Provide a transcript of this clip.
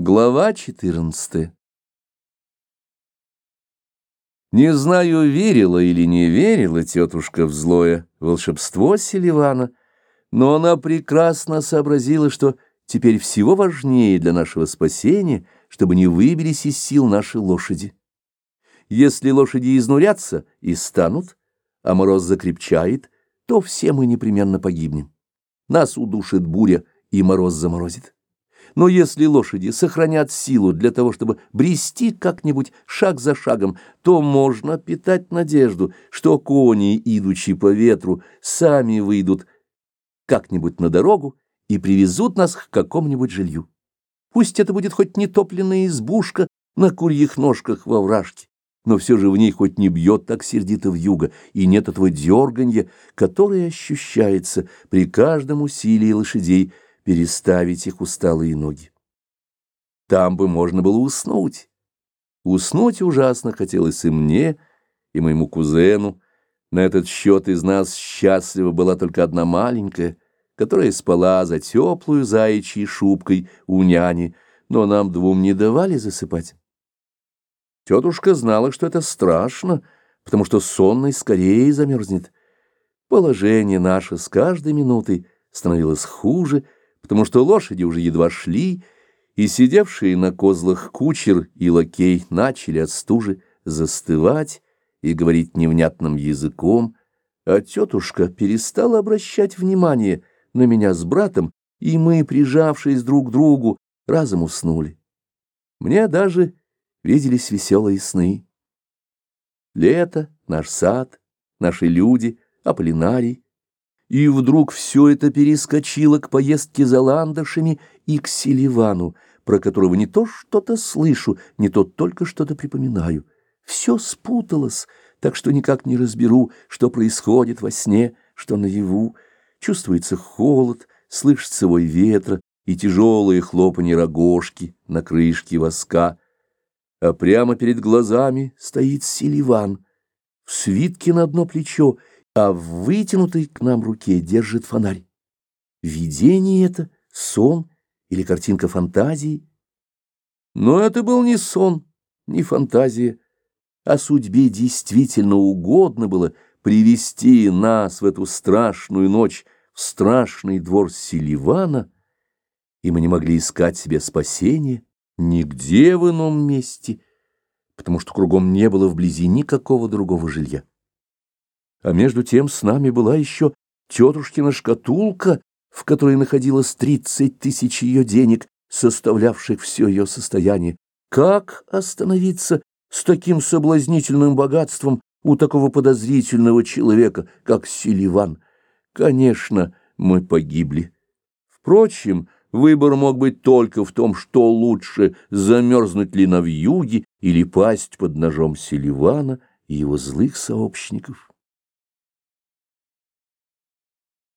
Глава 14 Не знаю, верила или не верила тетушка в злое волшебство Селивана, но она прекрасно сообразила, что теперь всего важнее для нашего спасения, чтобы не выбились из сил наши лошади. Если лошади изнурятся и станут, а мороз закрепчает, то все мы непременно погибнем. Нас удушит буря, и мороз заморозит. Но если лошади сохранят силу для того, чтобы брести как-нибудь шаг за шагом, то можно питать надежду, что кони, идучи по ветру, сами выйдут как-нибудь на дорогу и привезут нас к какому-нибудь жилью. Пусть это будет хоть нетопленная избушка на курьих ножках во вражке, но все же в ней хоть не бьет так сердито вьюга, и нет этого дерганья, которое ощущается при каждом усилии лошадей, переставить их усталые ноги. Там бы можно было уснуть. Уснуть ужасно хотелось и мне, и моему кузену. На этот счет из нас счастлива была только одна маленькая, которая спала за теплую заячьей шубкой у няни, но нам двум не давали засыпать. Тетушка знала, что это страшно, потому что сонный скорее замерзнет. Положение наше с каждой минутой становилось хуже, потому что лошади уже едва шли, и сидевшие на козлах кучер и лакей начали от стужи застывать и говорить невнятным языком, а тетушка перестала обращать внимание на меня с братом, и мы, прижавшись друг к другу, разом уснули. Мне даже виделись веселые сны. Лето, наш сад, наши люди, Аполлинарий, и вдруг все это перескочило к поездке за ландышами и к Селивану, про которого не то что-то слышу, не то только что-то припоминаю. Все спуталось, так что никак не разберу, что происходит во сне, что наяву. Чувствуется холод, слышится вой ветра и тяжелые хлопанье рогожки на крышке воска. А прямо перед глазами стоит Селиван, в свитке на одно плечо а в вытянутой к нам руке держит фонарь. Видение это, сон или картинка фантазии? Но это был не сон, не фантазия, а судьбе действительно угодно было привести нас в эту страшную ночь в страшный двор Селивана, и мы не могли искать себе спасения нигде в ином месте, потому что кругом не было вблизи никакого другого жилья. А между тем с нами была еще тетушкина шкатулка, в которой находилось тридцать тысяч ее денег, составлявших все ее состояние. Как остановиться с таким соблазнительным богатством у такого подозрительного человека, как Селиван? Конечно, мы погибли. Впрочем, выбор мог быть только в том, что лучше замерзнуть ли на вьюге или пасть под ножом Селивана и его злых сообщников.